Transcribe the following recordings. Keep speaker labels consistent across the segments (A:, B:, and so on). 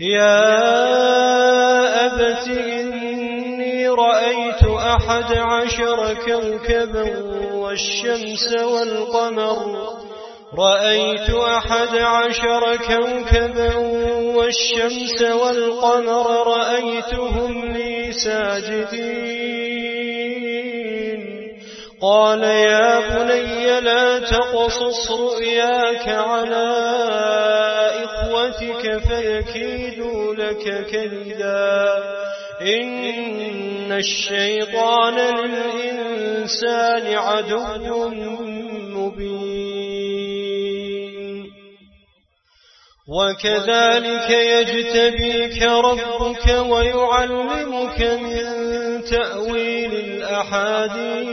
A: يا أبت إني رأيت أحد عشر كوكبا والشمس والقمر. رأيت أحد عشر كوكبا والشمس والقمر. رأيتهم لي ساجدين. قال يا بني لا تقصص رؤياك على إخوتك فيكيدوا لك كيدا. إن الشيطان للإنسان عدو مبين. وكذلك يجتبيك ربك ويعلمك من تأويل الأحاديث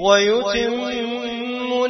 A: ويتم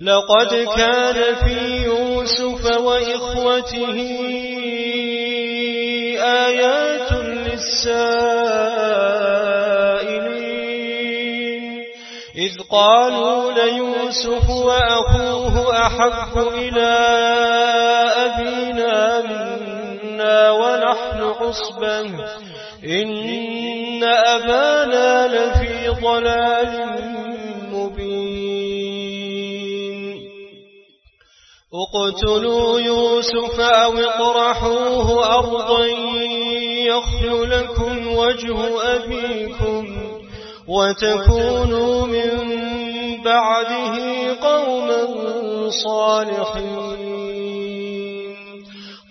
A: لقد كان في يوسف وإخوته آيات للسائلين. إذ قالوا ليوسف وأخوه أحب إلى أبينا منا ونحن عصبا إن أبانا لفي ضلال اقتلوا يوسف أو اطرحوه أرضا يخل لكم وجه أبيكم وتكونوا من بعده قوما صالحين.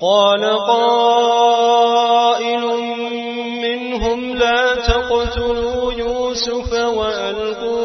A: قال قائل منهم لا تقتلوا يوسف وألقوه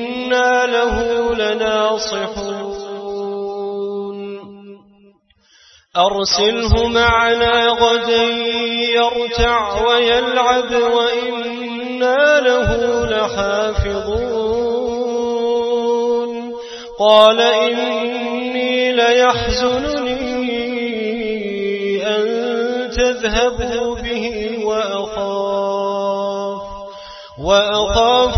A: وإنا له لناصحون أرسله معنا غدا يرتع ويلعب وإنا له لحافظون قال إني ليحزنني أن تذهبوا به وأخاف وأخاف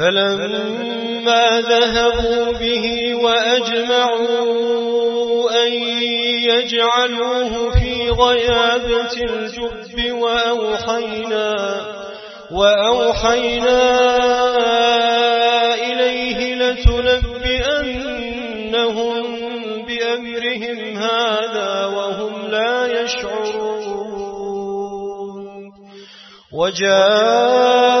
A: فلما ذهبوا به وأجمعوا أن يجعلوه في غيابة الجب وأوحينا وأوحينا إليه لتنبئنهم بأمرهم هذا وهم لا يشعرون. وجاءوا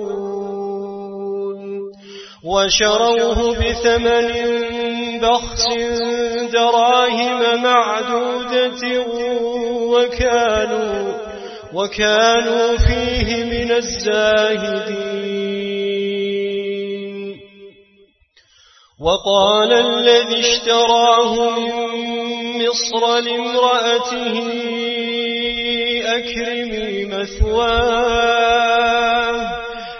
A: وشروه بثمن بخس دراهم معدودة وكانوا وكانوا فيه من الزاهدين. وقال الذي اشتراه من مصر لامرأته أكرمي مثواه.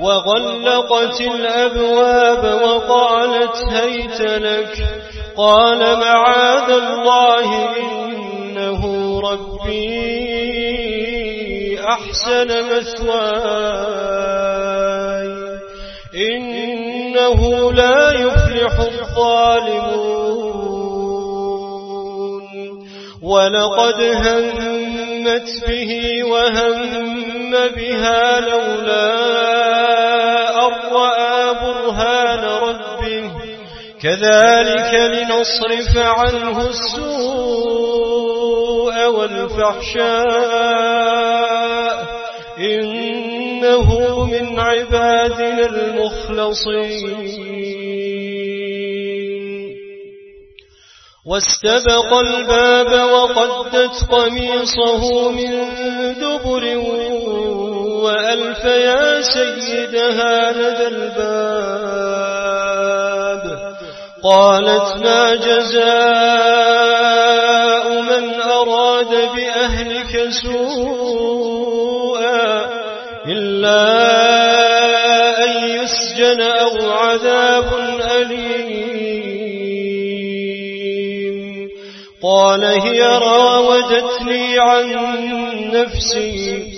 A: وغلقت الأبواب وقالت هيت لك. قال معاذ الله إنه ربي أحسن مثواي. إنه لا يفلح الظالمون. ولقد همت به وهم بها لولا رأى برهان ربه كذلك لنصرف عنه السوء والفحشاء إنه من عبادنا المخلصين واستبق الباب وقدت قميصه من دبر وألف يا سيدها لدى الباب؟ قالت ما جزاء من أراد أهلك سوءا إلا أن يسجن أو عذاب أليم. قال هي راودتني عن نفسي.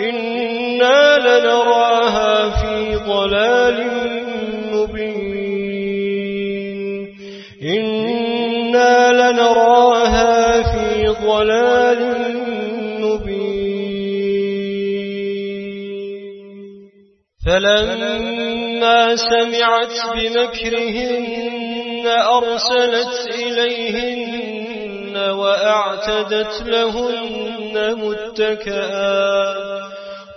A: إنا لنراها في ضلال مبين إنا لنراها في ضلال مبين فلما سمعت بمكرهن أرسلت إليهن وأعتدت لهن متكئا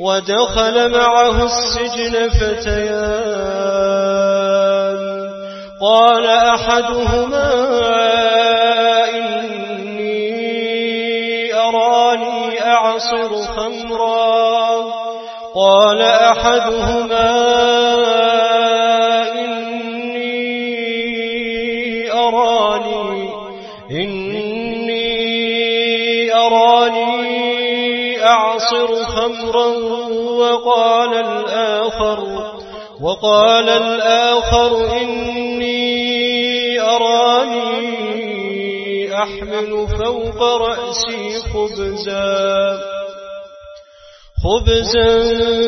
A: ودخل معه السجن فتيان. قال أحدهما إني أراني أعصر خمرا. قال أحدهما أعصر خمرا وقال الآخر وقال الآخر إني أراني أحمل فوق رأسي خبزا. خبزا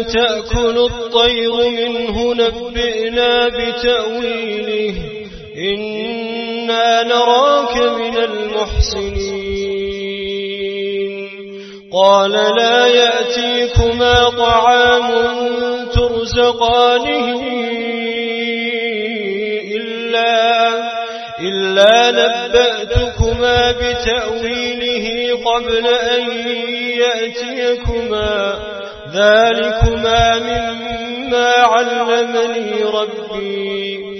A: تأكل الطير منه نبئنا بتأويله إنا نراك من المحسنين. قال لا يأتيكما طعام ترزقانه إلا, إلا نبأتكما بتأويله قبل أن يأتيكما ذلكما مما علمني ربي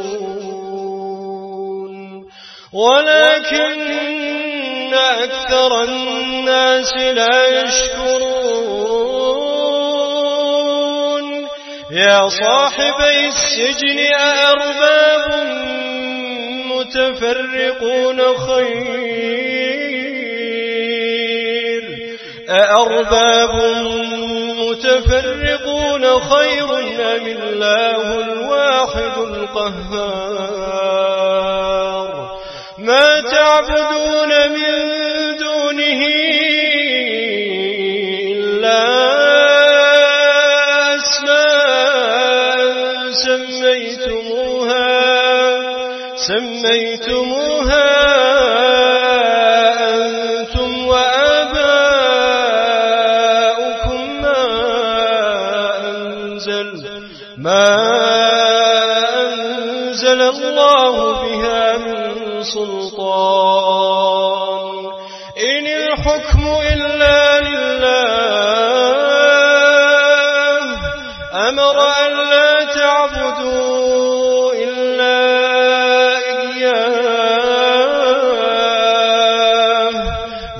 A: ولكن أكثر الناس لا يشكرون. يا صاحبي السجن أأرباب متفرقون خير. أأرباب متفرقون خير أم الله الواحد القهار؟ ما تعبدون من دونه إلا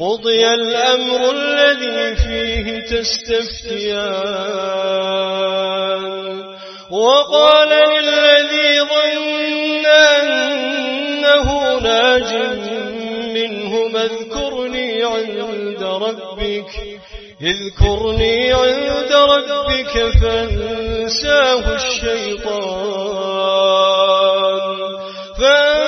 A: قضي الأمر الذي فيه تستفتيان. وقال للذي ظن أنه ناج منهم اذكرني عند ربك اذكرني عند ربك فانساه الشيطان. فانساه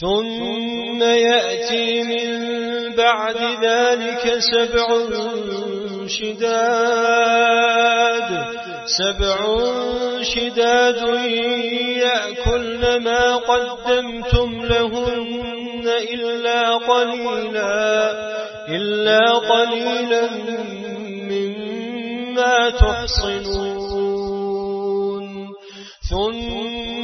A: ثم يأتي من بعد ذلك سبع شداد. سبع شداد يأكلن ما قدمتم لهن إلا قليلا إلا قليلا مما تحصنون. ثم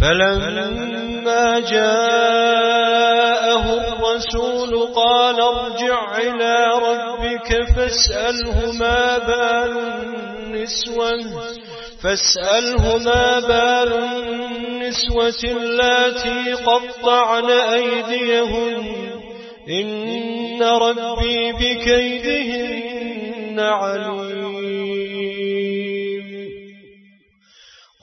A: فلما جاءه الرسول قال ارجع إلى ربك فاسأله ما بال النسوة فاسأله ما بال النسوة اللاتي قطعن أيديهن. إن ربي بكيدهن عليم.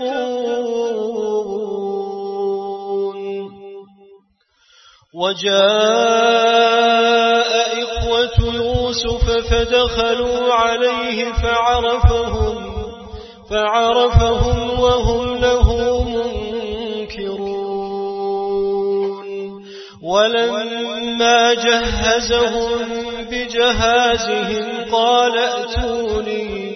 A: يتقون. وجاء إخوة يوسف فدخلوا عليه فعرفهم فعرفهم وهم له منكرون. ولما جهزهم بجهازهم قال ائتوني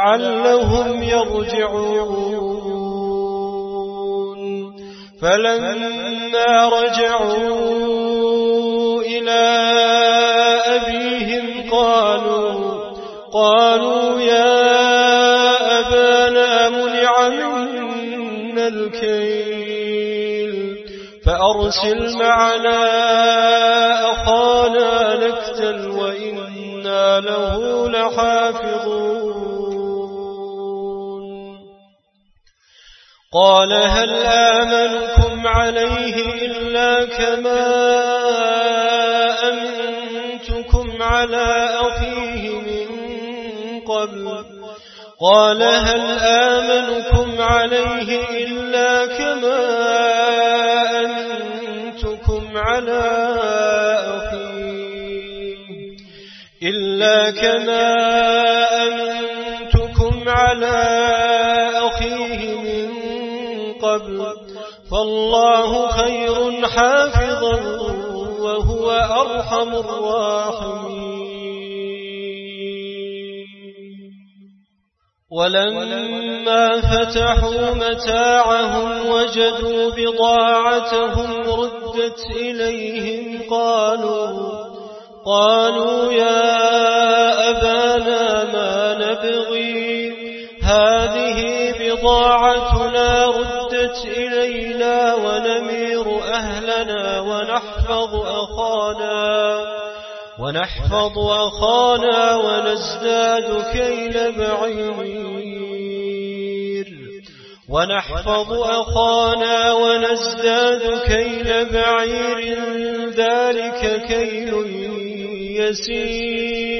A: لعلهم يرجعون. فلما رجعوا إلى أبيهم قالوا قالوا يا أبانا منع منا الكيل فأرسل معنا أخانا نكتل وإنا له لحافظون. قال هل آمنكم عليه إلا كما أمنتكم على أخيه من قبل؟ قال هل آمنكم عليه إلا كما أمنتكم على أخيه؟ إلا كما أمنتكم على أخيه فالله خير حافظا وهو أرحم الراحمين. ولما فتحوا متاعهم وجدوا بضاعتهم ردت إليهم قالوا قالوا يا أبانا ما نبغي هذه بضاعتنا ردت إلينا ونمير أهلنا ونحفظ أخانا ونحفظ أخانا ونزداد كيل بعير. ونحفظ أخانا ونزداد كيل بعير ذلك كيل يسير.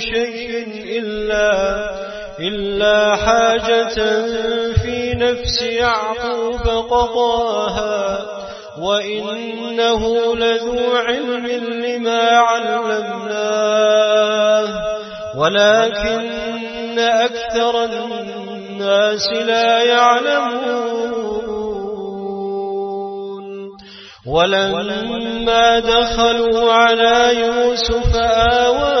A: شيء إلا إلا حاجة في نفس يعقوب قضاها وإنه لذو علم لما علمناه. ولكن أكثر الناس لا يعلمون. ولما دخلوا على يوسف آوى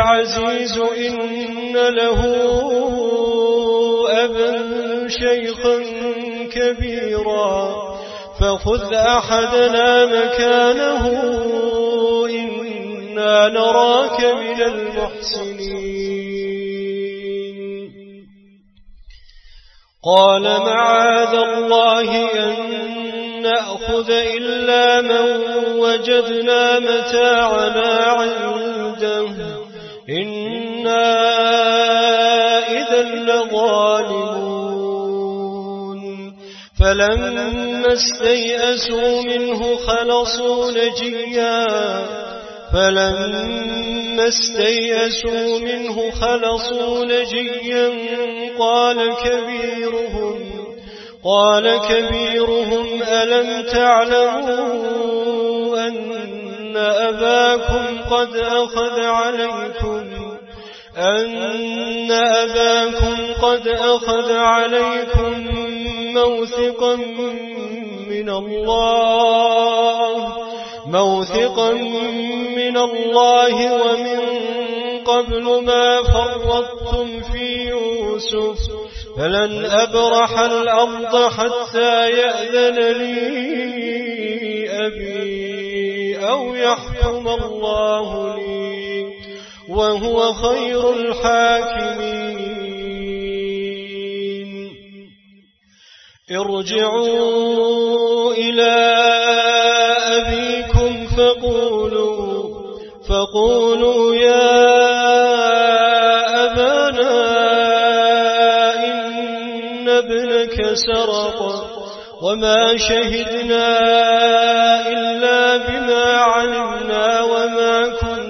A: العزيز إن له أبا شيخا كبيرا فخذ أحدنا مكانه إنا نراك من المحسنين. قال معاذ الله أن نأخذ إلا من وجدنا متاعنا عنده. إنا إذا لظالمون فلما استيئسوا منه خلصوا نجيا فلما استيئسوا منه خلصوا نجيا قال كبيرهم قال كبيرهم ألم تعلموا أن أباكم قد أخذ عليكم أن أباكم قد أخذ عليكم موثقا من الله موثقا من الله ومن قبل ما فرطتم في يوسف فلن أبرح الأرض حتى يأذن لي أبي أو يحكم الله لي. وهو خير الحاكمين. ارجعوا إلى أبيكم فقولوا فقولوا يا أبانا إن ابنك سرق وما شهدنا إلا بما علمنا وما كنا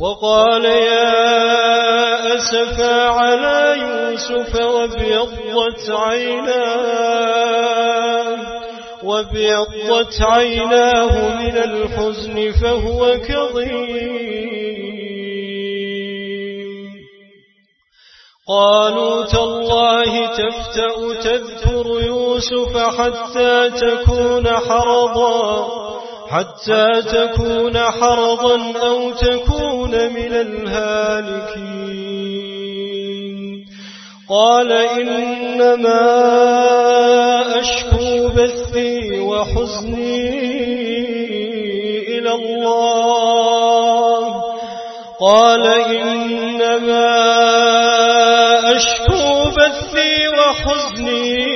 A: وقال يا أسفا على يوسف وابيضت عيناه وابيضت عيناه من الحزن فهو كظيم. قالوا تالله تفتأ تذكر يوسف حتى تكون حرضا حتى تكون حرضا أو تكون من الهالكين. قال إنما أشكو بثي وحزني إلى الله. قال إنما أشكو بثي وحزني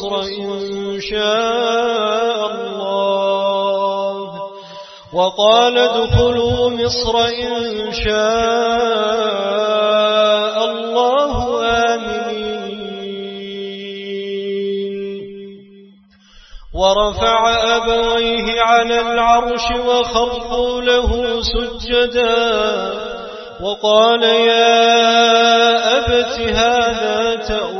A: مصر إن شاء الله. وقال ادخلوا مصر إن شاء الله آمنين. ورفع أبويه على العرش وخروا له سجدا. وقال يا أبت هذا تأويل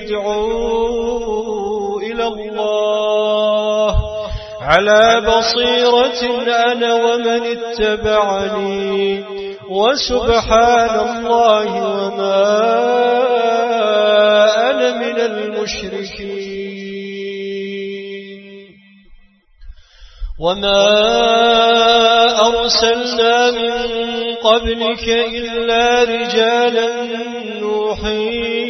A: أدعو إلى الله. على بصيرة أنا ومن اتبعني. وسبحان الله وما أنا من المشركين. وما أرسلنا من قبلك إلا رجالا نوحي إليهم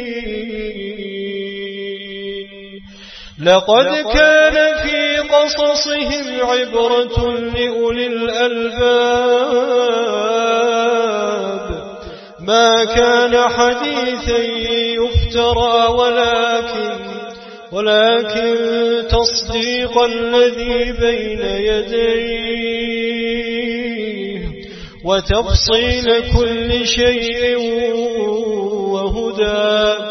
A: لقد كان في قصصهم عبرة لأولي الألباب. ما كان حديثا يفترى ولكن ولكن تصديق الذي بين يديه وتفصيل كل شيء وهدى.